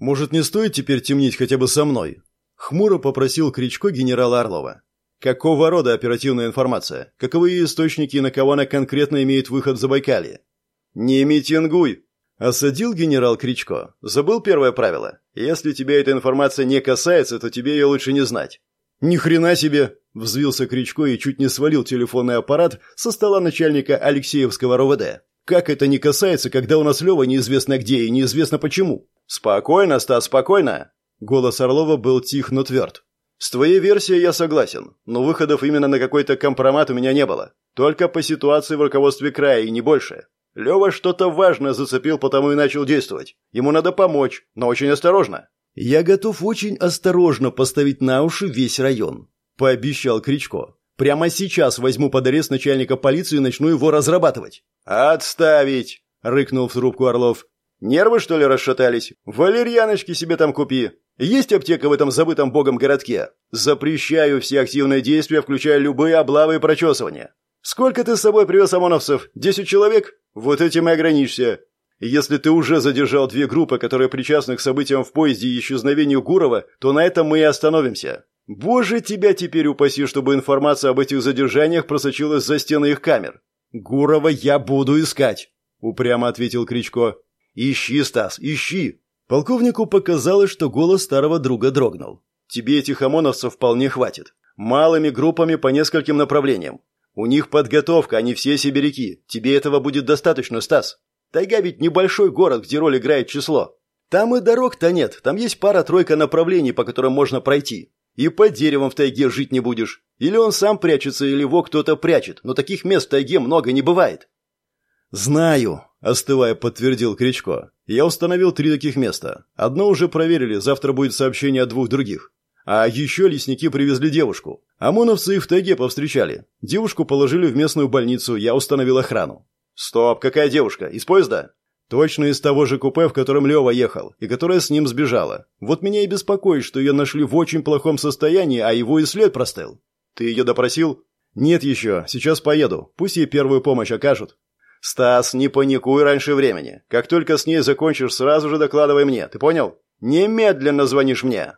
«Может, не стоит теперь темнить хотя бы со мной?» Хмуро попросил Кричко генерала Орлова. «Какого рода оперативная информация? Каковы источники и на кого она конкретно имеет выход в Забайкалье?» «Не митингуй!» Осадил генерал Кричко. «Забыл первое правило? Если тебя эта информация не касается, то тебе ее лучше не знать». «Ни хрена себе!» – взвился Кричко и чуть не свалил телефонный аппарат со стола начальника Алексеевского РОВД. «Как это не касается, когда у нас Лева неизвестно где и неизвестно почему?» «Спокойно, Стас, спокойно!» Голос Орлова был тих, но тверд. «С твоей версией я согласен, но выходов именно на какой-то компромат у меня не было. Только по ситуации в руководстве края и не больше. Лева что-то важное зацепил, потому и начал действовать. Ему надо помочь, но очень осторожно. «Я готов очень осторожно поставить на уши весь район», – пообещал Кричко. «Прямо сейчас возьму под арест начальника полиции и начну его разрабатывать». «Отставить!» – рыкнул в трубку Орлов. «Нервы, что ли, расшатались? Валерьяночки себе там купи. Есть аптека в этом забытом богом городке? Запрещаю все активные действия, включая любые облавы и прочесывания. Сколько ты с собой привез ОМОНовцев? Десять человек? Вот этим и ограничься. Если ты уже задержал две группы, которые причастны к событиям в поезде и исчезновению Гурова, то на этом мы и остановимся. Боже, тебя теперь упаси, чтобы информация об этих задержаниях просочилась за стены их камер. Гурова я буду искать, упрямо ответил Кричко. Ищи, Стас, ищи. Полковнику показалось, что голос старого друга дрогнул. Тебе этих ОМОНовцев вполне хватит. Малыми группами по нескольким направлениям. У них подготовка, они все сибиряки. Тебе этого будет достаточно, Стас. Тайга ведь небольшой город, где роль играет число. Там и дорог-то нет, там есть пара-тройка направлений, по которым можно пройти. И под деревом в тайге жить не будешь. Или он сам прячется, или его кто-то прячет, но таких мест в тайге много не бывает. «Знаю», – остывая подтвердил Кричко. «Я установил три таких места. Одно уже проверили, завтра будет сообщение о двух других. А еще лесники привезли девушку. ОМОНовцы их в тайге повстречали. Девушку положили в местную больницу, я установил охрану. Стоп, какая девушка? Из поезда? Точно из того же купе, в котором Лева ехал, и которая с ним сбежала. Вот меня и беспокоит, что ее нашли в очень плохом состоянии, а его и след простыл. Ты ее допросил? Нет еще, сейчас поеду. Пусть ей первую помощь окажут. Стас, не паникуй раньше времени. Как только с ней закончишь, сразу же докладывай мне. Ты понял? Немедленно звонишь мне.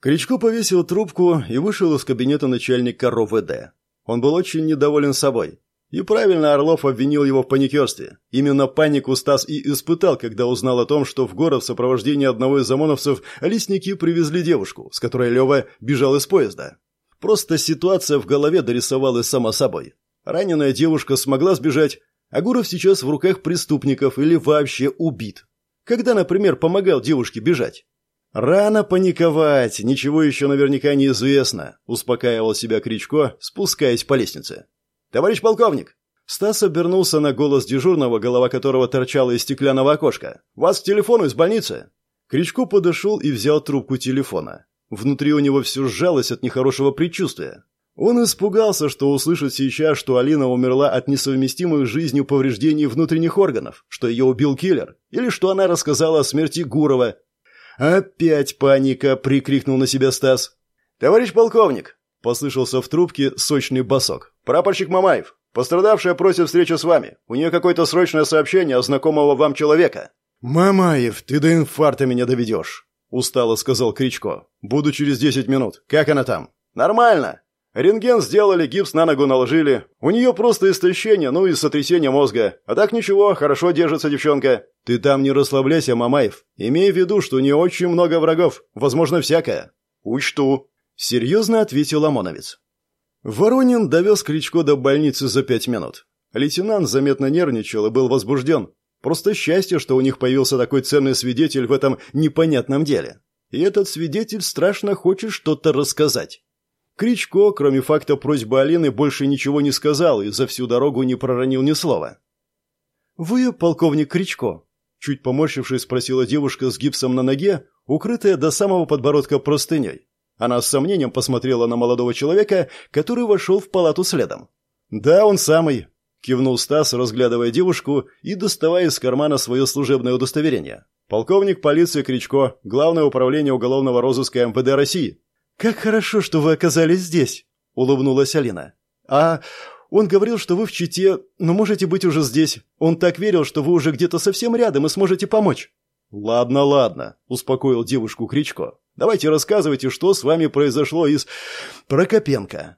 Кричко повесил трубку и вышел из кабинета начальника РОВД. Он был очень недоволен собой. И правильно Орлов обвинил его в паникерстве. Именно панику Стас и испытал, когда узнал о том, что в город в сопровождении одного из ОМОНовцев лесники привезли девушку, с которой Лева бежал из поезда. Просто ситуация в голове дорисовалась сама собой. Раненая девушка смогла сбежать, а Гуров сейчас в руках преступников или вообще убит. Когда, например, помогал девушке бежать? «Рано паниковать, ничего еще наверняка не известно», – успокаивал себя Кричко, спускаясь по лестнице. «Товарищ полковник!» Стас обернулся на голос дежурного, голова которого торчала из стеклянного окошка. «Вас к телефону из больницы!» Кричко подошел и взял трубку телефона. Внутри у него все сжалось от нехорошего предчувствия. Он испугался, что услышит сейчас, что Алина умерла от несовместимых с жизнью повреждений внутренних органов, что ее убил киллер, или что она рассказала о смерти Гурова, «Опять паника!» — прикрикнул на себя Стас. «Товарищ полковник!» — послышался в трубке сочный босок. «Прапорщик Мамаев! Пострадавшая просит встречи с вами. У нее какое-то срочное сообщение от знакомого вам человека». «Мамаев, ты до инфаркта меня доведешь!» — устало сказал Кричко. «Буду через десять минут. Как она там?» «Нормально. Рентген сделали, гипс на ногу наложили. У нее просто истощение, ну и сотрясение мозга. А так ничего, хорошо держится девчонка. Ты там не расслабляйся, Мамаев. Имей в виду, что не очень много врагов. Возможно, всякое. Учту. Серьезно ответил ОМОНовец. Воронин довез Кричко до больницы за пять минут. Лейтенант заметно нервничал и был возбужден. Просто счастье, что у них появился такой ценный свидетель в этом непонятном деле. И этот свидетель страшно хочет что-то рассказать. Кричко, кроме факта просьбы Алины, больше ничего не сказал и за всю дорогу не проронил ни слова. «Вы полковник Кричко?» Чуть поморщившись, спросила девушка с гипсом на ноге, укрытая до самого подбородка простыней. Она с сомнением посмотрела на молодого человека, который вошел в палату следом. «Да, он самый», — кивнул Стас, разглядывая девушку и доставая из кармана свое служебное удостоверение. «Полковник полиции Кричко, Главное управление уголовного розыска МВД России». «Как хорошо, что вы оказались здесь», — улыбнулась Алина. «А он говорил, что вы в Чите, но можете быть уже здесь. Он так верил, что вы уже где-то совсем рядом и сможете помочь». «Ладно, ладно», — успокоил девушку Кричко. «Давайте рассказывайте, что с вами произошло из Прокопенко».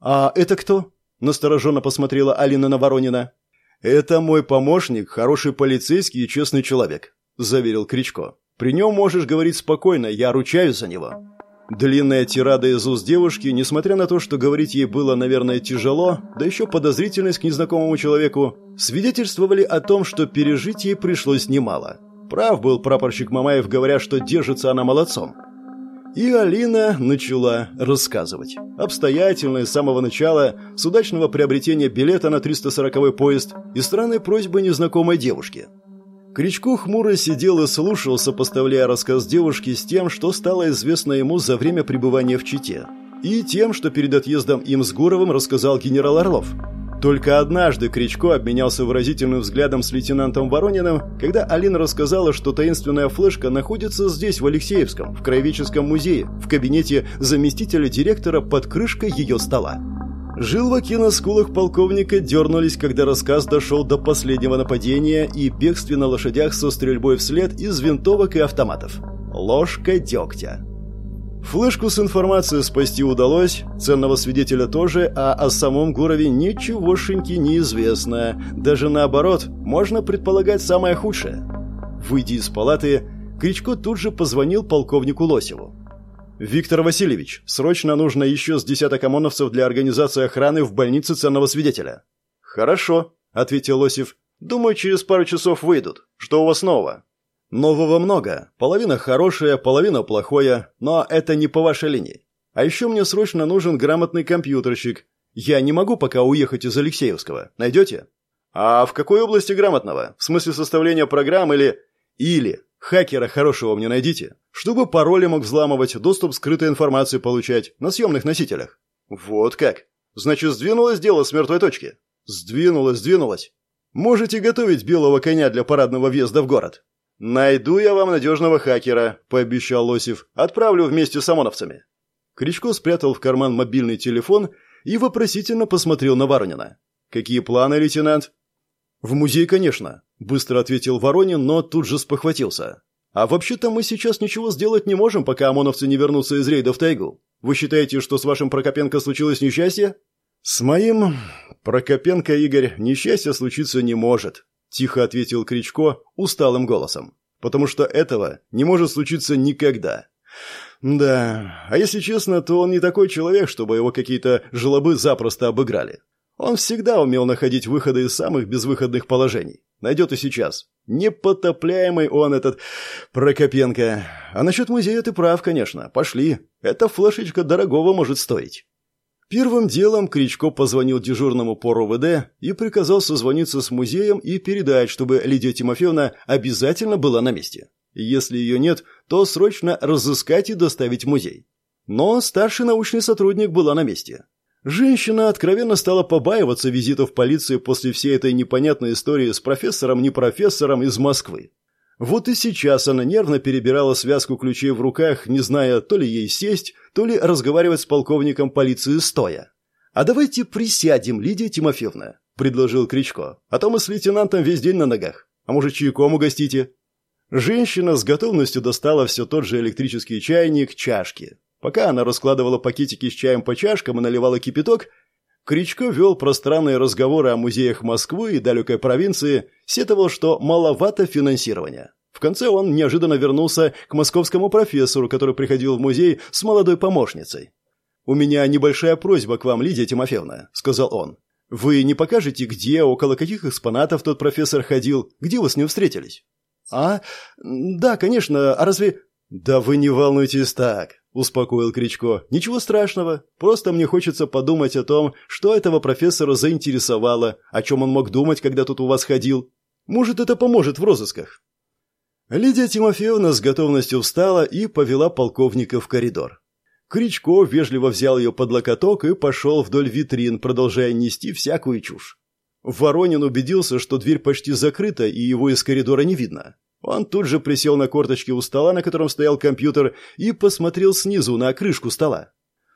«А это кто?» — настороженно посмотрела Алина на Воронина. «Это мой помощник, хороший полицейский и честный человек», — заверил Кричко. «При нем можешь говорить спокойно, я ручаюсь за него». Длинная тирада из уст девушки, несмотря на то, что говорить ей было, наверное, тяжело, да еще подозрительность к незнакомому человеку, свидетельствовали о том, что пережить ей пришлось немало. Прав был прапорщик Мамаев, говоря, что держится она молодцом. И Алина начала рассказывать. Обстоятельно с самого начала, с удачного приобретения билета на 340-й поезд и странной просьбы незнакомой девушки – Кричко хмуро сидел и слушал, сопоставляя рассказ девушки с тем, что стало известно ему за время пребывания в Чите, и тем, что перед отъездом им с Гуровым рассказал генерал Орлов. Только однажды Кричко обменялся выразительным взглядом с лейтенантом Ворониным, когда Алина рассказала, что таинственная флешка находится здесь, в Алексеевском, в Краеведческом музее, в кабинете заместителя директора под крышкой ее стола. Жилваки на скулах полковника дернулись, когда рассказ дошел до последнего нападения и бегстве на лошадях со стрельбой вслед из винтовок и автоматов. Ложка дегтя. Флешку с информацией спасти удалось, ценного свидетеля тоже, а о самом Гурове ничегошеньки неизвестно. Даже наоборот, можно предполагать самое худшее. Выйдя из палаты, Кричко тут же позвонил полковнику Лосеву. «Виктор Васильевич, срочно нужно еще с десяток ОМОНовцев для организации охраны в больнице ценного свидетеля». «Хорошо», — ответил Лосев. «Думаю, через пару часов выйдут. Что у вас нового?» «Нового много. Половина хорошая, половина плохое, но это не по вашей линии. А еще мне срочно нужен грамотный компьютерщик. Я не могу пока уехать из Алексеевского. Найдете?» «А в какой области грамотного? В смысле составления программ или...» «Или. Хакера хорошего мне найдите, чтобы пароли мог взламывать, доступ к скрытой информации получать на съемных носителях. Вот как. Значит, сдвинулось дело с мертвой точки? Сдвинулось, сдвинулось. Можете готовить белого коня для парадного въезда в город. Найду я вам надежного хакера, пообещал Лосев. Отправлю вместе с ОМОНовцами. Кричко спрятал в карман мобильный телефон и вопросительно посмотрел на Воронина. «Какие планы, лейтенант?» «В музей, конечно», – быстро ответил Воронин, но тут же спохватился. «А вообще-то мы сейчас ничего сделать не можем, пока ОМОНовцы не вернутся из рейда в тайгу. Вы считаете, что с вашим Прокопенко случилось несчастье?» «С моим Прокопенко, Игорь, несчастье случиться не может», – тихо ответил Кричко усталым голосом. «Потому что этого не может случиться никогда». «Да, а если честно, то он не такой человек, чтобы его какие-то жлобы запросто обыграли. Он всегда умел находить выходы из самых безвыходных положений. Найдет и сейчас. Непотопляемый он этот Прокопенко. А насчет музея ты прав, конечно. Пошли. Эта флешечка дорогого может стоить. Первым делом Кричко позвонил дежурному по РОВД и приказал созвониться с музеем и передать, чтобы Лидия Тимофеевна обязательно была на месте. Если ее нет, то срочно разыскать и доставить в музей. Но старший научный сотрудник была на месте. Женщина откровенно стала побаиваться визитов полиции после всей этой непонятной истории с профессором-не профессором из Москвы. Вот и сейчас она нервно перебирала связку ключей в руках, не зная, то ли ей сесть, то ли разговаривать с полковником полиции стоя. «А давайте присядем, Лидия Тимофеевна», — предложил Кричко. «А то мы с лейтенантом весь день на ногах. А может, чайком угостите?» Женщина с готовностью достала все тот же электрический чайник, чашки. Пока она раскладывала пакетики с чаем по чашкам и наливала кипяток, Кричко вел пространные разговоры о музеях Москвы и далекой провинции, сетовал, что маловато финансирования. В конце он неожиданно вернулся к московскому профессору, который приходил в музей с молодой помощницей. «У меня небольшая просьба к вам, Лидия Тимофеевна», — сказал он. «Вы не покажете, где, около каких экспонатов тот профессор ходил, где вы с ним встретились?» «А? Да, конечно. А разве...» «Да вы не волнуйтесь так успокоил Кричко. Ничего страшного. Просто мне хочется подумать о том, что этого профессора заинтересовало, о чем он мог думать, когда тут у вас ходил. Может, это поможет в розысках. Лидия Тимофеевна с готовностью встала и повела полковника в коридор. Кричко вежливо взял ее под локоток и пошел вдоль витрин, продолжая нести всякую чушь. Воронин убедился, что дверь почти закрыта и его из коридора не видно. Он тут же присел на корточки у стола, на котором стоял компьютер, и посмотрел снизу на крышку стола.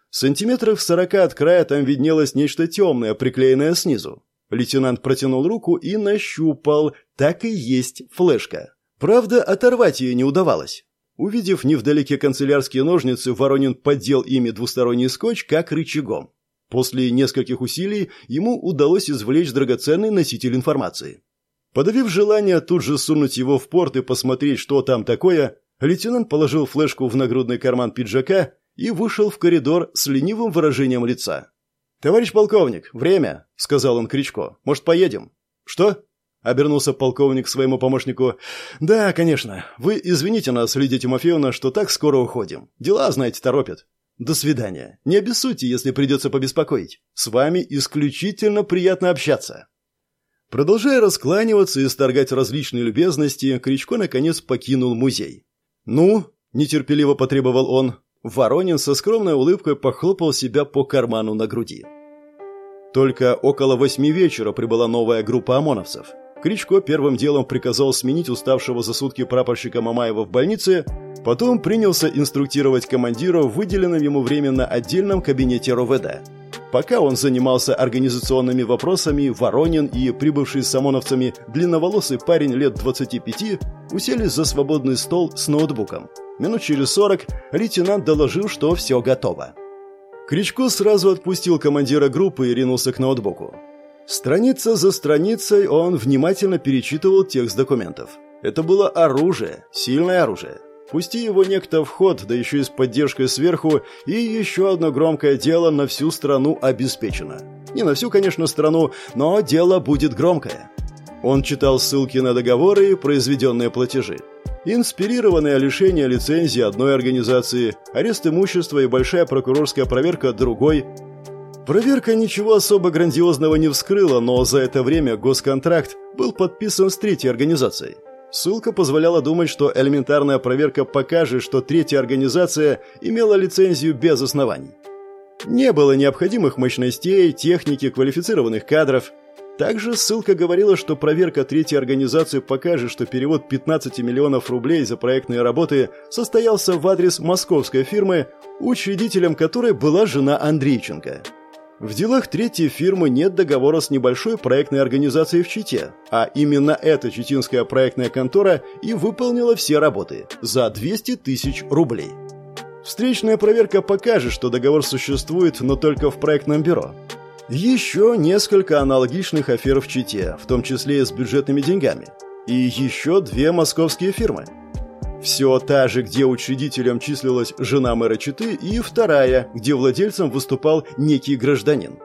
Сантиметров сорока от края там виднелось нечто темное, приклеенное снизу. Лейтенант протянул руку и нащупал. Так и есть флешка. Правда, оторвать ее не удавалось. Увидев невдалеке канцелярские ножницы, Воронин поддел ими двусторонний скотч как рычагом. После нескольких усилий ему удалось извлечь драгоценный носитель информации. Подавив желание тут же сунуть его в порт и посмотреть, что там такое, лейтенант положил флешку в нагрудный карман пиджака и вышел в коридор с ленивым выражением лица. «Товарищ полковник, время!» — сказал он Кричко. «Может, поедем?» «Что?» — обернулся полковник своему помощнику. «Да, конечно. Вы извините нас, Лидия Тимофеевна, что так скоро уходим. Дела, знаете, торопят. До свидания. Не обессудьте, если придется побеспокоить. С вами исключительно приятно общаться». Продолжая раскланиваться и сторгать различные любезности, Кричко наконец покинул музей. «Ну?» – нетерпеливо потребовал он. Воронин со скромной улыбкой похлопал себя по карману на груди. Только около восьми вечера прибыла новая группа ОМОНовцев. Кричко первым делом приказал сменить уставшего за сутки прапорщика Мамаева в больнице, потом принялся инструктировать командира в выделенном ему временно отдельном кабинете РОВД. Пока он занимался организационными вопросами, Воронин и прибывший с ОМОНовцами длинноволосый парень лет 25 уселись за свободный стол с ноутбуком. Минут через 40 лейтенант доложил, что все готово. Кричко сразу отпустил командира группы и ринулся к ноутбуку. Страница за страницей он внимательно перечитывал текст документов. Это было оружие, сильное оружие. Пусти его некто в ход, да еще и с поддержкой сверху, и еще одно громкое дело на всю страну обеспечено. Не на всю, конечно, страну, но дело будет громкое. Он читал ссылки на договоры и произведенные платежи. Инспирированное лишение лицензии одной организации, арест имущества и большая прокурорская проверка другой – Проверка ничего особо грандиозного не вскрыла, но за это время госконтракт был подписан с третьей организацией. Ссылка позволяла думать, что элементарная проверка покажет, что третья организация имела лицензию без оснований. Не было необходимых мощностей, техники, квалифицированных кадров. Также ссылка говорила, что проверка третьей организации покажет, что перевод 15 миллионов рублей за проектные работы состоялся в адрес московской фирмы, учредителем которой была жена Андрейченко. В делах третьей фирмы нет договора с небольшой проектной организацией в Чите, а именно эта читинская проектная контора и выполнила все работы за 200 тысяч рублей. Встречная проверка покажет, что договор существует, но только в проектном бюро. Еще несколько аналогичных афер в Чите, в том числе и с бюджетными деньгами. И еще две московские фирмы – все та же, где учредителем числилась жена мэра Читы, и вторая, где владельцем выступал некий гражданин.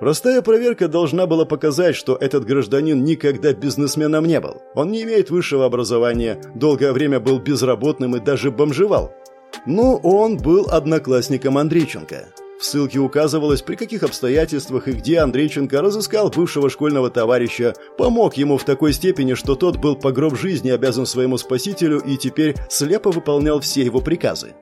Простая проверка должна была показать, что этот гражданин никогда бизнесменом не был. Он не имеет высшего образования, долгое время был безработным и даже бомжевал. Но он был одноклассником Андрейченко. В ссылке указывалось, при каких обстоятельствах и где Андрейченко разыскал бывшего школьного товарища, помог ему в такой степени, что тот был по гроб жизни обязан своему спасителю и теперь слепо выполнял все его приказы.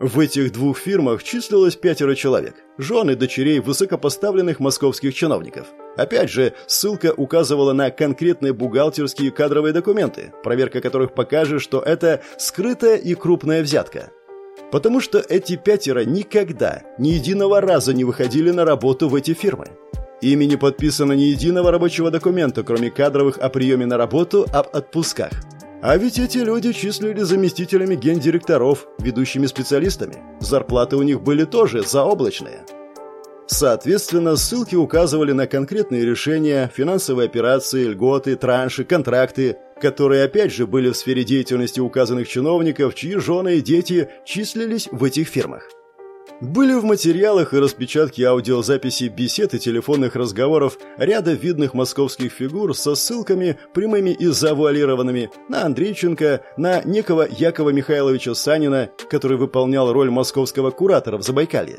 В этих двух фирмах числилось пятеро человек, жены дочерей высокопоставленных московских чиновников. Опять же, ссылка указывала на конкретные бухгалтерские кадровые документы, проверка которых покажет, что это скрытая и крупная взятка – Потому что эти пятеро никогда, ни единого раза не выходили на работу в эти фирмы. Ими не подписано ни единого рабочего документа, кроме кадровых о приеме на работу об отпусках. А ведь эти люди числили заместителями гендиректоров, ведущими специалистами. Зарплаты у них были тоже заоблачные. Соответственно, ссылки указывали на конкретные решения, финансовые операции, льготы, транши, контракты, которые опять же были в сфере деятельности указанных чиновников, чьи жены и дети числились в этих фирмах. Были в материалах и распечатки аудиозаписи бесед и телефонных разговоров ряда видных московских фигур со ссылками, прямыми и завуалированными, на Андрейченко, на некого Якова Михайловича Санина, который выполнял роль московского куратора в Забайкалье.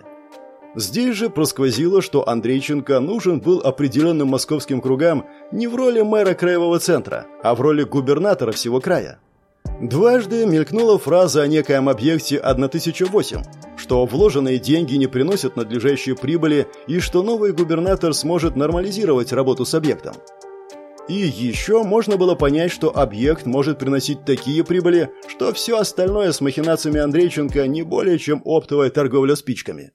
Здесь же просквозило, что Андрейченко нужен был определенным московским кругам не в роли мэра краевого центра, а в роли губернатора всего края. Дважды мелькнула фраза о некоем объекте 1008, что вложенные деньги не приносят надлежащей прибыли и что новый губернатор сможет нормализировать работу с объектом. И еще можно было понять, что объект может приносить такие прибыли, что все остальное с махинациями Андрейченко не более чем оптовая торговля спичками.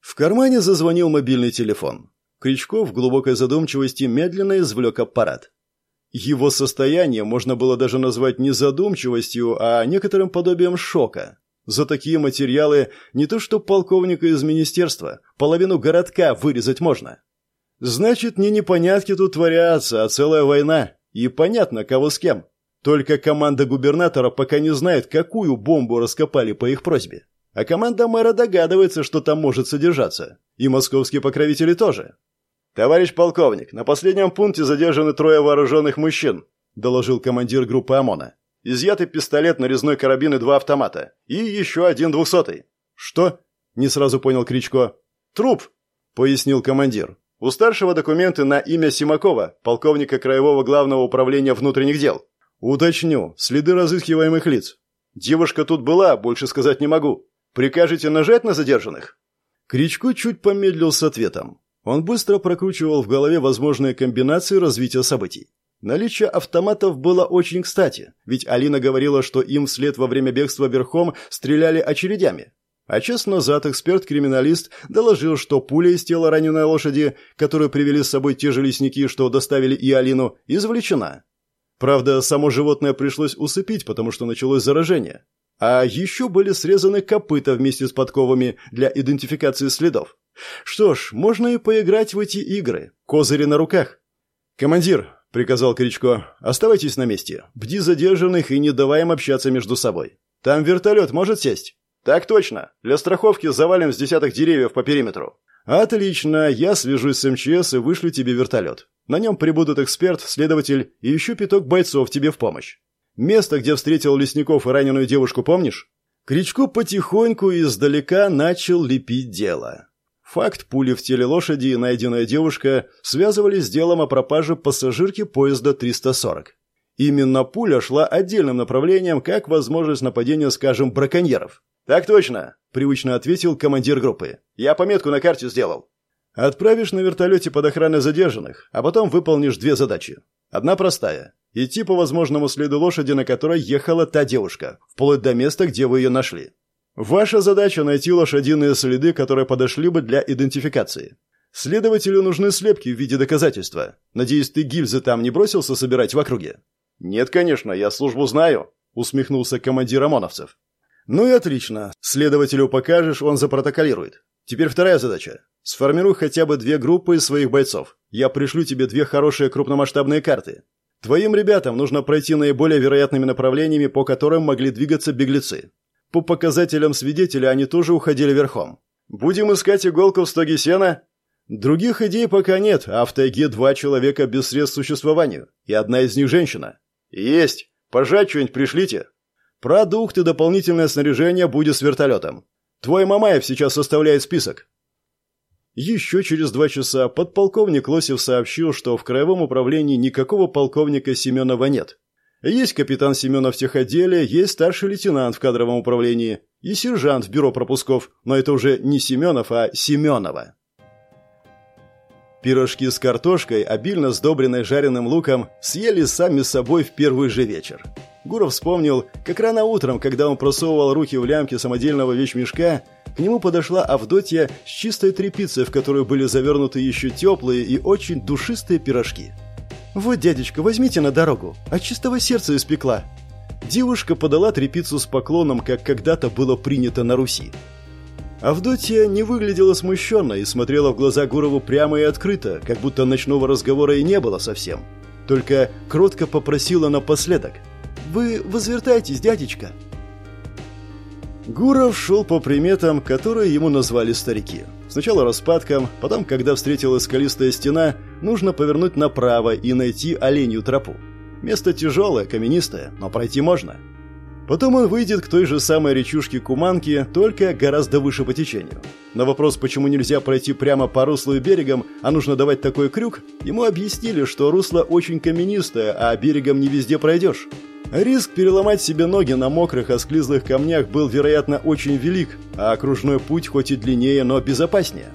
В кармане зазвонил мобильный телефон. Кричков в глубокой задумчивости медленно извлек аппарат. Его состояние можно было даже назвать не задумчивостью, а некоторым подобием шока. За такие материалы не то что полковника из министерства, половину городка вырезать можно. Значит, не непонятки тут творятся, а целая война. И понятно, кого с кем. Только команда губернатора пока не знает, какую бомбу раскопали по их просьбе. А команда мэра догадывается, что там может содержаться. И московские покровители тоже. «Товарищ полковник, на последнем пункте задержаны трое вооруженных мужчин», доложил командир группы ОМОНа. «Изъяты пистолет, нарезной карабин и два автомата. И еще один двухсотый». «Что?» – не сразу понял Кричко. «Труп», – пояснил командир. «У старшего документы на имя Симакова, полковника Краевого главного управления внутренних дел». «Уточню. Следы разыскиваемых лиц. Девушка тут была, больше сказать не могу. Прикажете нажать на задержанных?» Кричко чуть помедлил с ответом. Он быстро прокручивал в голове возможные комбинации развития событий. Наличие автоматов было очень кстати, ведь Алина говорила, что им вслед во время бегства верхом стреляли очередями. А час назад эксперт-криминалист доложил, что пуля из тела раненой лошади, которую привели с собой те же лесники, что доставили и Алину, извлечена. Правда, само животное пришлось усыпить, потому что началось заражение. А еще были срезаны копыта вместе с подковами для идентификации следов. Что ж, можно и поиграть в эти игры. Козыри на руках. «Командир», — приказал Кричко, — «оставайтесь на месте. Бди задержанных и не давай им общаться между собой. Там вертолет может сесть?» «Так точно. Для страховки завалим с десяток деревьев по периметру». «Отлично. Я свяжусь с МЧС и вышлю тебе вертолет. На нем прибудут эксперт, следователь и еще пяток бойцов тебе в помощь. Место, где встретил лесников и раненую девушку, помнишь?» Кричко потихоньку и издалека начал лепить дело. Факт пули в теле лошади и найденная девушка связывались с делом о пропаже пассажирки поезда 340. Именно пуля шла отдельным направлением, как возможность нападения, скажем, браконьеров. «Так точно», — привычно ответил командир группы. «Я пометку на карте сделал». «Отправишь на вертолете под охраной задержанных, а потом выполнишь две задачи. Одна простая — идти по возможному следу лошади, на которой ехала та девушка, вплоть до места, где вы ее нашли. Ваша задача найти лошадиные следы, которые подошли бы для идентификации. Следователю нужны слепки в виде доказательства. Надеюсь, ты гильзы там не бросился собирать в округе? Нет, конечно, я службу знаю, усмехнулся командир ОМОНовцев. Ну и отлично. Следователю покажешь, он запротоколирует. Теперь вторая задача. Сформируй хотя бы две группы из своих бойцов. Я пришлю тебе две хорошие крупномасштабные карты. Твоим ребятам нужно пройти наиболее вероятными направлениями, по которым могли двигаться беглецы. По показателям свидетеля они тоже уходили верхом. Будем искать иголку в стоге сена? Других идей пока нет, а в тайге два человека без средств существованию, и одна из них женщина. Есть. Пожать что-нибудь пришлите. Продукты, дополнительное снаряжение будет с вертолетом. Твой Мамаев сейчас составляет список. Еще через два часа подполковник Лосев сообщил, что в краевом управлении никакого полковника Семенова нет, есть капитан Семенов в техотделе, есть старший лейтенант в кадровом управлении и сержант в бюро пропусков, но это уже не Семенов, а Семенова. Пирожки с картошкой, обильно сдобренной жареным луком, съели сами собой в первый же вечер. Гуров вспомнил, как рано утром, когда он просовывал руки в лямки самодельного вещмешка, к нему подошла Авдотья с чистой тряпицей, в которую были завернуты еще теплые и очень душистые пирожки. «Вот, дядечка, возьмите на дорогу. От чистого сердца испекла». Девушка подала трепицу с поклоном, как когда-то было принято на Руси. Авдотья не выглядела смущенно и смотрела в глаза Гурову прямо и открыто, как будто ночного разговора и не было совсем. Только кротко попросила напоследок. «Вы возвертайтесь, дядечка». Гуров шел по приметам, которые ему назвали старики. Сначала распадком, потом, когда встретилась скалистая стена, нужно повернуть направо и найти оленью тропу. Место тяжелое, каменистое, но пройти можно. Потом он выйдет к той же самой речушке Куманки, только гораздо выше по течению. На вопрос, почему нельзя пройти прямо по руслу и берегам, а нужно давать такой крюк, ему объяснили, что русло очень каменистое, а берегом не везде пройдешь. Риск переломать себе ноги на мокрых, осклизлых камнях был, вероятно, очень велик, а окружной путь хоть и длиннее, но безопаснее.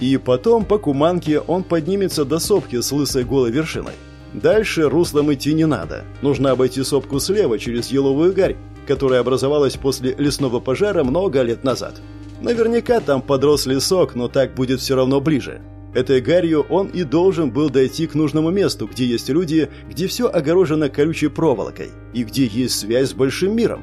И потом по Куманке он поднимется до сопки с лысой голой вершиной. Дальше руслом идти не надо. Нужно обойти сопку слева через еловую гарь, которая образовалась после лесного пожара много лет назад. Наверняка там подрос лесок, но так будет все равно ближе. Этой гарью он и должен был дойти к нужному месту, где есть люди, где все огорожено колючей проволокой и где есть связь с большим миром.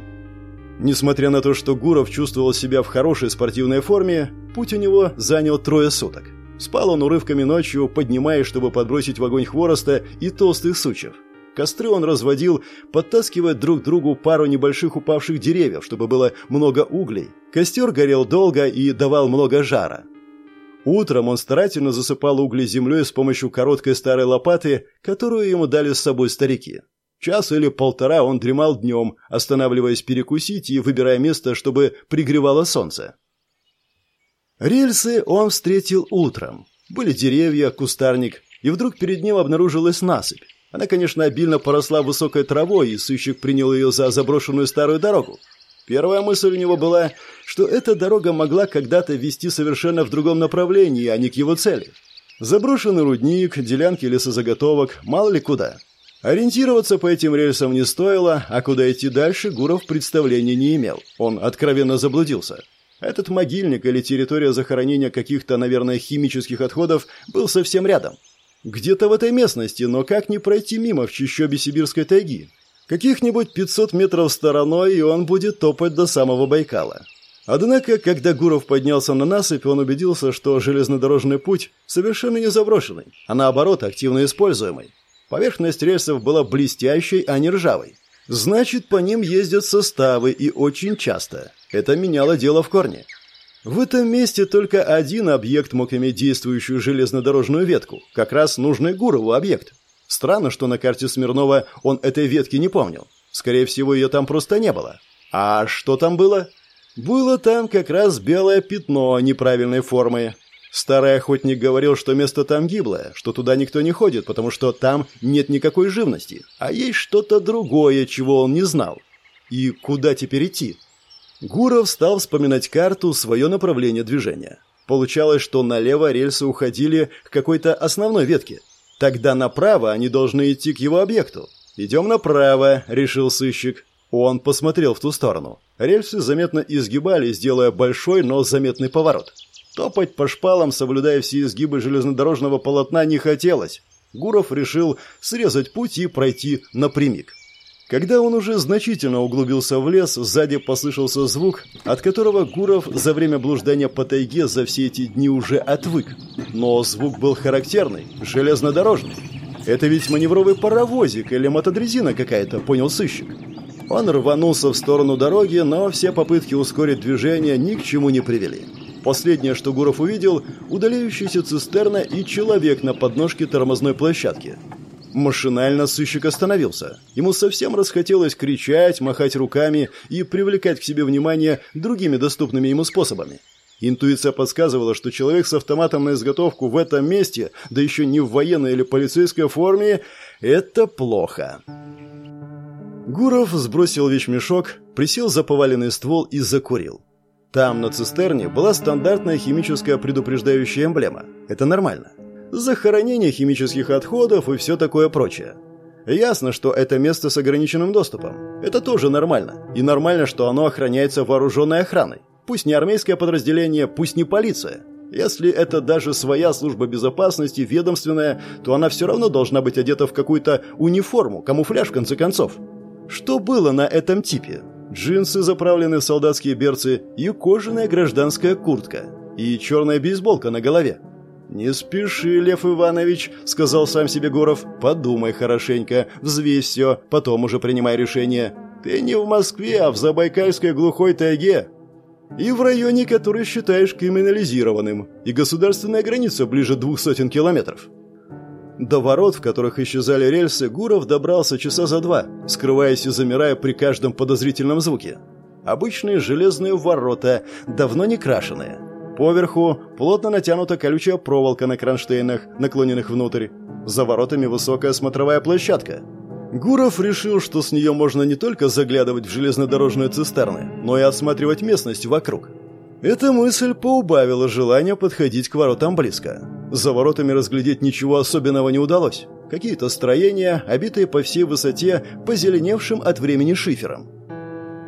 Несмотря на то, что Гуров чувствовал себя в хорошей спортивной форме, путь у него занял трое суток. Спал он урывками ночью, поднимаясь, чтобы подбросить в огонь хвороста и толстых сучьев. Костры он разводил, подтаскивая друг другу пару небольших упавших деревьев, чтобы было много углей. Костер горел долго и давал много жара. Утром он старательно засыпал угли землей с помощью короткой старой лопаты, которую ему дали с собой старики. Час или полтора он дремал днем, останавливаясь перекусить и выбирая место, чтобы пригревало солнце. Рельсы он встретил утром. Были деревья, кустарник, и вдруг перед ним обнаружилась насыпь. Она, конечно, обильно поросла высокой травой, и сыщик принял ее за заброшенную старую дорогу. Первая мысль у него была, что эта дорога могла когда-то вести совершенно в другом направлении, а не к его цели. Заброшенный рудник, делянки лесозаготовок, мало ли куда. Ориентироваться по этим рельсам не стоило, а куда идти дальше Гуров представления не имел. Он откровенно заблудился. Этот могильник или территория захоронения каких-то, наверное, химических отходов был совсем рядом. Где-то в этой местности, но как не пройти мимо в чащобе сибирской тайги? Каких-нибудь 500 метров стороной, и он будет топать до самого Байкала. Однако, когда Гуров поднялся на насыпь, он убедился, что железнодорожный путь совершенно не заброшенный, а наоборот активно используемый. Поверхность рельсов была блестящей, а не ржавой. Значит, по ним ездят составы и очень часто. Это меняло дело в корне. В этом месте только один объект мог иметь действующую железнодорожную ветку, как раз нужный Гурову объект. Странно, что на карте Смирнова он этой ветки не помнил. Скорее всего, ее там просто не было. А что там было? Было там как раз белое пятно неправильной формы, Старый охотник говорил, что место там гиблое, что туда никто не ходит, потому что там нет никакой живности, а есть что-то другое, чего он не знал. И куда теперь идти? Гуров стал вспоминать карту, свое направление движения. Получалось, что налево рельсы уходили к какой-то основной ветке. Тогда направо они должны идти к его объекту. «Идем направо», — решил сыщик. Он посмотрел в ту сторону. Рельсы заметно изгибались, делая большой, но заметный поворот. Топать по шпалам, соблюдая все изгибы железнодорожного полотна, не хотелось. Гуров решил срезать путь и пройти напрямик. Когда он уже значительно углубился в лес, сзади послышался звук, от которого Гуров за время блуждания по тайге за все эти дни уже отвык. Но звук был характерный, железнодорожный. Это ведь маневровый паровозик или мотодрезина какая-то, понял сыщик. Он рванулся в сторону дороги, но все попытки ускорить движение ни к чему не привели. Последнее, что Гуров увидел, удаляющаяся цистерна и человек на подножке тормозной площадки. Машинально сыщик остановился. Ему совсем расхотелось кричать, махать руками и привлекать к себе внимание другими доступными ему способами. Интуиция подсказывала, что человек с автоматом на изготовку в этом месте, да еще не в военной или полицейской форме, это плохо. Гуров сбросил вещмешок, присел за поваленный ствол и закурил. Там, на цистерне, была стандартная химическая предупреждающая эмблема. Это нормально. Захоронение химических отходов и все такое прочее. Ясно, что это место с ограниченным доступом. Это тоже нормально. И нормально, что оно охраняется вооруженной охраной. Пусть не армейское подразделение, пусть не полиция. Если это даже своя служба безопасности, ведомственная, то она все равно должна быть одета в какую-то униформу, камуфляж в конце концов. Что было на этом типе? джинсы, заправленные в солдатские берцы, и кожаная гражданская куртка, и черная бейсболка на голове. «Не спеши, Лев Иванович», — сказал сам себе Гуров. «Подумай хорошенько, взвесь все, потом уже принимай решение. Ты не в Москве, а в Забайкальской глухой тайге. И в районе, который считаешь криминализированным. И государственная граница ближе двух сотен километров. До ворот, в которых исчезали рельсы, Гуров добрался часа за два, скрываясь и замирая при каждом подозрительном звуке. Обычные железные ворота, давно не крашеные. Поверху плотно натянута колючая проволока на кронштейнах, наклоненных внутрь. За воротами высокая смотровая площадка. Гуров решил, что с нее можно не только заглядывать в железнодорожные цистерны, но и осматривать местность вокруг. Эта мысль поубавила желание подходить к воротам близко. За воротами разглядеть ничего особенного не удалось. Какие-то строения, обитые по всей высоте, позеленевшим от времени шифером.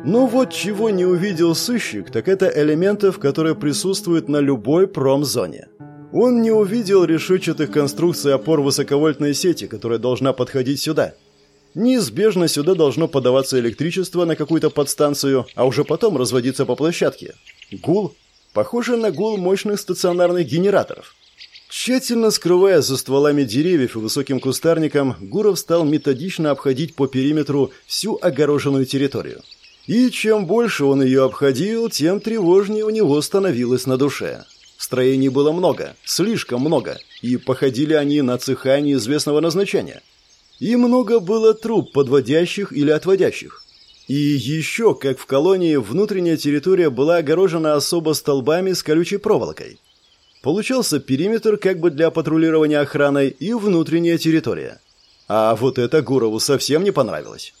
Но вот чего не увидел сыщик, так это элементов, которые присутствуют на любой промзоне. Он не увидел решетчатых конструкций опор высоковольтной сети, которая должна подходить сюда. Неизбежно сюда должно подаваться электричество на какую-то подстанцию, а уже потом разводиться по площадке. Гул похоже на гул мощных стационарных генераторов. Тщательно скрывая за стволами деревьев и высоким кустарником, Гуров стал методично обходить по периметру всю огороженную территорию. И чем больше он ее обходил, тем тревожнее у него становилось на душе. Строений было много, слишком много, и походили они на цеха неизвестного назначения. И много было труб, подводящих или отводящих. И еще, как в колонии, внутренняя территория была огорожена особо столбами с колючей проволокой. Получался периметр как бы для патрулирования охраной и внутренняя территория. А вот это Гурову совсем не понравилось.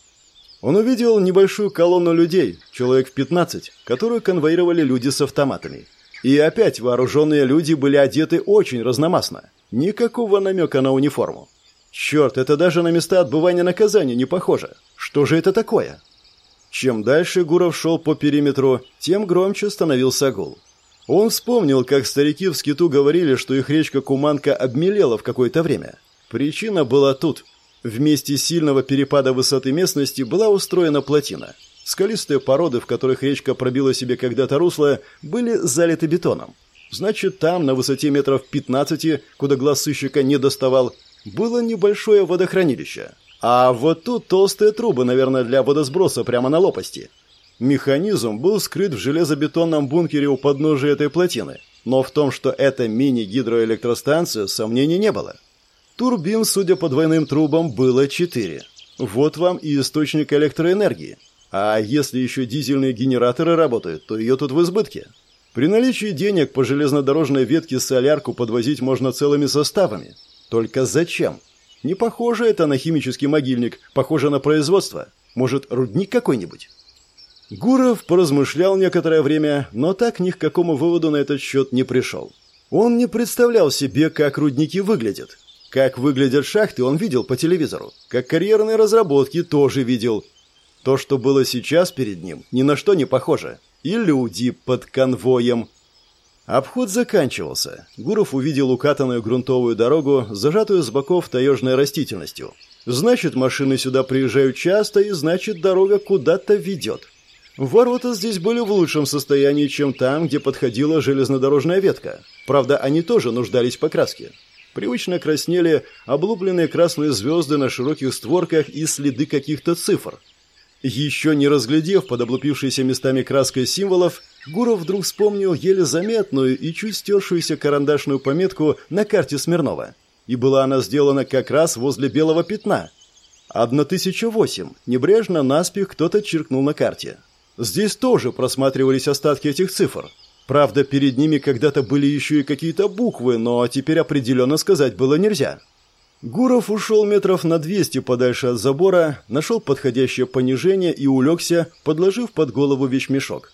Он увидел небольшую колонну людей, человек в 15, которую конвоировали люди с автоматами. И опять вооруженные люди были одеты очень разномастно. Никакого намека на униформу. Черт, это даже на места отбывания наказания не похоже. Что же это такое? Чем дальше Гуров шел по периметру, тем громче становился гул. Он вспомнил, как старики в скиту говорили, что их речка Куманка обмелела в какое-то время. Причина была тут. В месте сильного перепада высоты местности была устроена плотина. Скалистые породы, в которых речка пробила себе когда-то русло, были залиты бетоном. Значит, там, на высоте метров 15, куда глаз сыщика не доставал, было небольшое водохранилище. А вот тут толстые трубы, наверное, для водосброса прямо на лопасти. Механизм был скрыт в железобетонном бункере у подножия этой плотины, но в том, что это мини-гидроэлектростанция, сомнений не было. Турбин, судя по двойным трубам, было четыре. Вот вам и источник электроэнергии. А если еще дизельные генераторы работают, то ее тут в избытке. При наличии денег по железнодорожной ветке солярку подвозить можно целыми составами. Только зачем? Не похоже это на химический могильник, похоже на производство. Может, рудник какой-нибудь? Гуров поразмышлял некоторое время, но так ни к какому выводу на этот счет не пришел. Он не представлял себе, как рудники выглядят. Как выглядят шахты, он видел по телевизору. Как карьерные разработки тоже видел. То, что было сейчас перед ним, ни на что не похоже. И люди под конвоем. Обход заканчивался. Гуров увидел укатанную грунтовую дорогу, зажатую с боков таежной растительностью. Значит, машины сюда приезжают часто, и значит, дорога куда-то ведет. Ворота здесь были в лучшем состоянии, чем там, где подходила железнодорожная ветка. Правда, они тоже нуждались в покраске. Привычно краснели облупленные красные звезды на широких створках и следы каких-то цифр. Еще не разглядев под облупившейся местами краской символов, Гуров вдруг вспомнил еле заметную и чуть стершуюся карандашную пометку на карте Смирнова. И была она сделана как раз возле белого пятна. «1008» небрежно наспех кто-то чиркнул на карте. Здесь тоже просматривались остатки этих цифр. Правда, перед ними когда-то были еще и какие-то буквы, но теперь определенно сказать было нельзя. Гуров ушел метров на 200 подальше от забора, нашел подходящее понижение и улегся, подложив под голову вещмешок.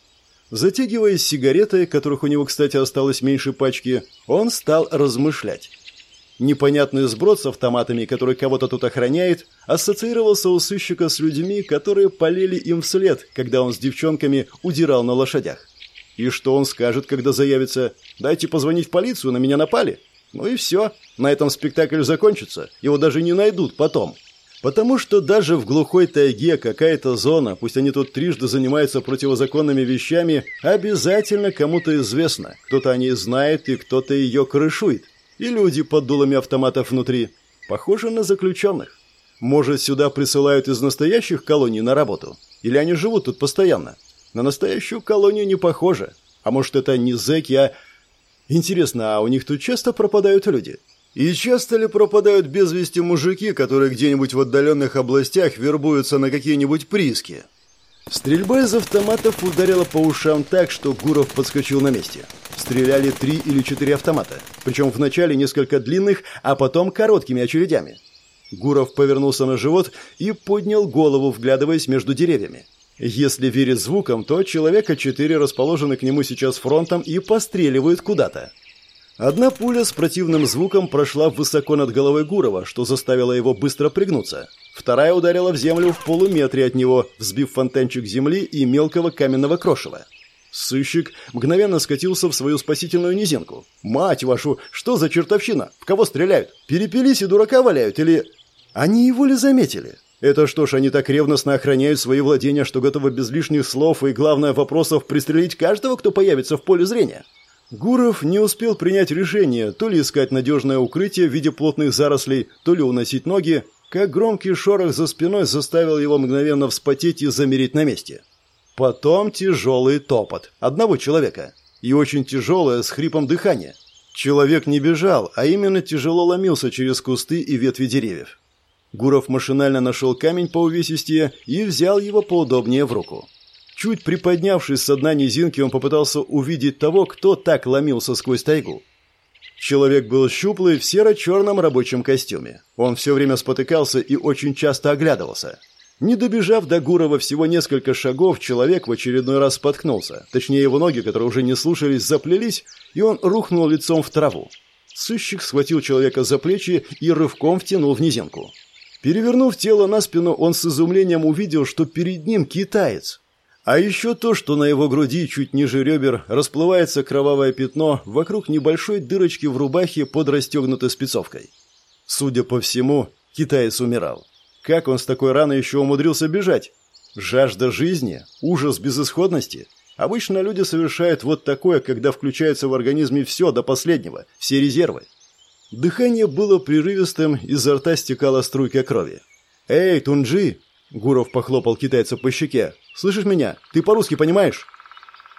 Затягиваясь сигаретой, которых у него, кстати, осталось меньше пачки, он стал размышлять. Непонятный сброд с автоматами, который кого-то тут охраняет, ассоциировался у сыщика с людьми, которые полили им вслед, когда он с девчонками удирал на лошадях. И что он скажет, когда заявится «Дайте позвонить в полицию, на меня напали»? Ну и все, на этом спектакль закончится, его даже не найдут потом. Потому что даже в глухой тайге какая-то зона, пусть они тут трижды занимаются противозаконными вещами, обязательно кому-то известно. Кто-то о ней знает и кто-то ее крышует и люди под дулами автоматов внутри. Похоже на заключенных. Может, сюда присылают из настоящих колоний на работу? Или они живут тут постоянно? На настоящую колонию не похоже. А может, это не зэки, а... Интересно, а у них тут часто пропадают люди? И часто ли пропадают без вести мужики, которые где-нибудь в отдаленных областях вербуются на какие-нибудь прииски? Стрельба из автоматов ударила по ушам так, что Гуров подскочил на месте. Стреляли три или четыре автомата, причем вначале несколько длинных, а потом короткими очередями. Гуров повернулся на живот и поднял голову, вглядываясь между деревьями. Если верить звукам, то человека четыре расположены к нему сейчас фронтом и постреливают куда-то. Одна пуля с противным звуком прошла высоко над головой Гурова, что заставило его быстро пригнуться. Вторая ударила в землю в полуметре от него, взбив фонтанчик земли и мелкого каменного крошева. Сыщик мгновенно скатился в свою спасительную низинку. «Мать вашу, что за чертовщина? В кого стреляют? Перепились и дурака валяют или...» Они его ли заметили? Это что ж, они так ревностно охраняют свои владения, что готовы без лишних слов и, главное, вопросов пристрелить каждого, кто появится в поле зрения? Гуров не успел принять решение, то ли искать надежное укрытие в виде плотных зарослей, то ли уносить ноги, как громкий шорох за спиной заставил его мгновенно вспотеть и замереть на месте. Потом тяжелый топот одного человека и очень тяжелое с хрипом дыхание. Человек не бежал, а именно тяжело ломился через кусты и ветви деревьев. Гуров машинально нашел камень по увесистее и взял его поудобнее в руку. Чуть приподнявшись с дна низинки, он попытался увидеть того, кто так ломился сквозь тайгу. Человек был щуплый в серо-черном рабочем костюме. Он все время спотыкался и очень часто оглядывался – не добежав до Гурова всего несколько шагов, человек в очередной раз споткнулся. Точнее, его ноги, которые уже не слушались, заплелись, и он рухнул лицом в траву. Сыщик схватил человека за плечи и рывком втянул в низинку. Перевернув тело на спину, он с изумлением увидел, что перед ним китаец. А еще то, что на его груди, чуть ниже ребер, расплывается кровавое пятно вокруг небольшой дырочки в рубахе под расстегнутой спецовкой. Судя по всему, китаец умирал. Как он с такой раны еще умудрился бежать? Жажда жизни? Ужас безысходности? Обычно люди совершают вот такое, когда включается в организме все до последнего, все резервы. Дыхание было прерывистым, изо рта стекала струйка крови. «Эй, Тунджи!» – Гуров похлопал китайца по щеке. «Слышишь меня? Ты по-русски понимаешь?»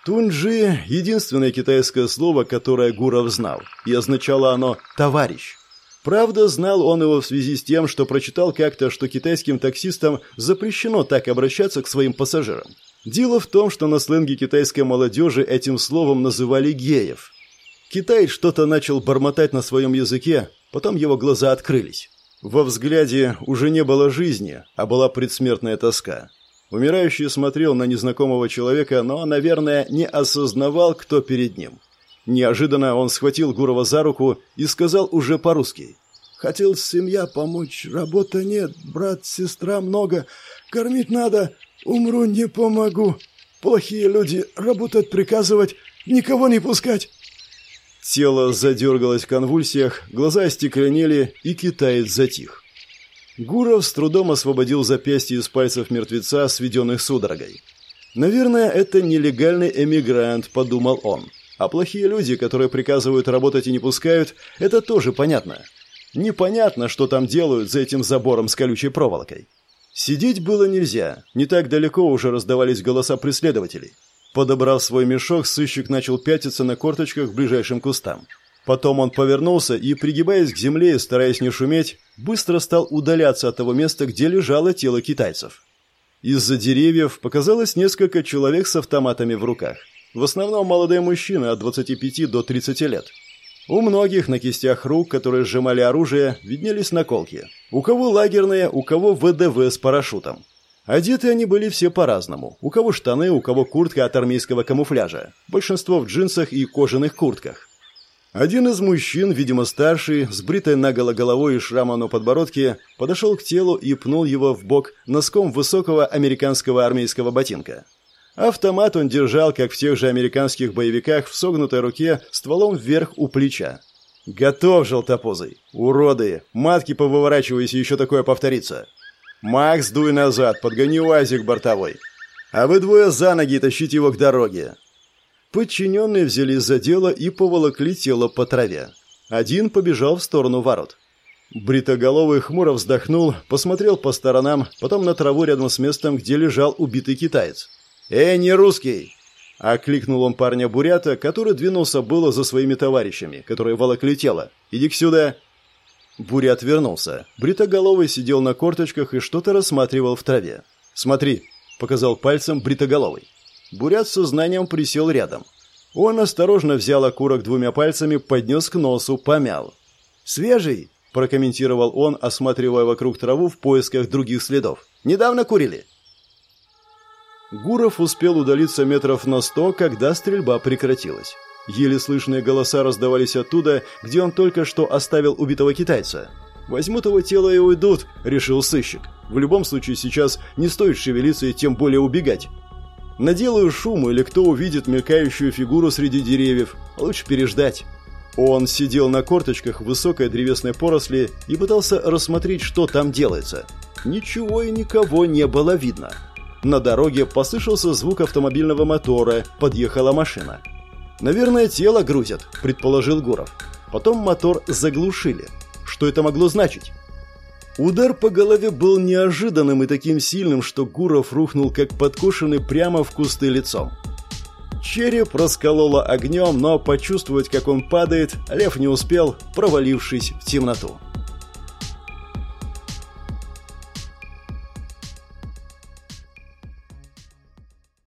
Тунджи – единственное китайское слово, которое Гуров знал, и означало оно «товарищ». Правда, знал он его в связи с тем, что прочитал как-то, что китайским таксистам запрещено так обращаться к своим пассажирам. Дело в том, что на сленге китайской молодежи этим словом называли геев. Китай что-то начал бормотать на своем языке, потом его глаза открылись. Во взгляде уже не было жизни, а была предсмертная тоска. Умирающий смотрел на незнакомого человека, но, наверное, не осознавал, кто перед ним. Неожиданно он схватил Гурова за руку и сказал уже по-русски. «Хотел семья помочь, работы нет, брат, сестра много, кормить надо, умру не помогу. Плохие люди, работать приказывать, никого не пускать». Тело задергалось в конвульсиях, глаза остекленели, и китаец затих. Гуров с трудом освободил запястье из пальцев мертвеца, сведенных судорогой. «Наверное, это нелегальный эмигрант», — подумал он. А плохие люди, которые приказывают работать и не пускают, это тоже понятно. Непонятно, что там делают за этим забором с колючей проволокой. Сидеть было нельзя, не так далеко уже раздавались голоса преследователей. Подобрав свой мешок, сыщик начал пятиться на корточках к ближайшим кустам. Потом он повернулся и, пригибаясь к земле и стараясь не шуметь, быстро стал удаляться от того места, где лежало тело китайцев. Из-за деревьев показалось несколько человек с автоматами в руках. В основном молодые мужчины от 25 до 30 лет. У многих на кистях рук, которые сжимали оружие, виднелись наколки. У кого лагерные, у кого ВДВ с парашютом. Одеты они были все по-разному. У кого штаны, у кого куртка от армейского камуфляжа. Большинство в джинсах и кожаных куртках. Один из мужчин, видимо старший, с бритой наголо головой и шрамом на подбородке, подошел к телу и пнул его в бок носком высокого американского армейского ботинка. Автомат он держал, как в тех же американских боевиках, в согнутой руке, стволом вверх у плеча. «Готов, желтопозый! Уроды! Матки повыворачивайся, еще такое повторится!» «Макс, дуй назад, подгони УАЗик бортовой!» «А вы двое за ноги тащите его к дороге!» Подчиненные взялись за дело и поволокли тело по траве. Один побежал в сторону ворот. Бритоголовый хмуро вздохнул, посмотрел по сторонам, потом на траву рядом с местом, где лежал убитый китаец. «Эй, не русский!» Окликнул он парня-бурята, который двинулся было за своими товарищами, которые волокли тело. «Иди-ка сюда!» Бурят вернулся. Бритоголовый сидел на корточках и что-то рассматривал в траве. «Смотри!» — показал пальцем Бритоголовый. Бурят с сознанием присел рядом. Он осторожно взял окурок двумя пальцами, поднес к носу, помял. «Свежий!» – прокомментировал он, осматривая вокруг траву в поисках других следов. «Недавно курили?» Гуров успел удалиться метров на сто, когда стрельба прекратилась. Еле слышные голоса раздавались оттуда, где он только что оставил убитого китайца. «Возьмут его тело и уйдут», — решил сыщик. «В любом случае сейчас не стоит шевелиться и тем более убегать». Наделаю шуму или кто увидит мелькающую фигуру среди деревьев. Лучше переждать. Он сидел на корточках в высокой древесной поросли и пытался рассмотреть, что там делается. Ничего и никого не было видно. На дороге послышался звук автомобильного мотора, подъехала машина. «Наверное, тело грузят», — предположил Гуров. Потом мотор заглушили. Что это могло значить? Удар по голове был неожиданным и таким сильным, что Гуров рухнул как подкошенный прямо в кусты лицом. Череп раскололо огнем, но почувствовать, как он падает, Лев не успел, провалившись в темноту.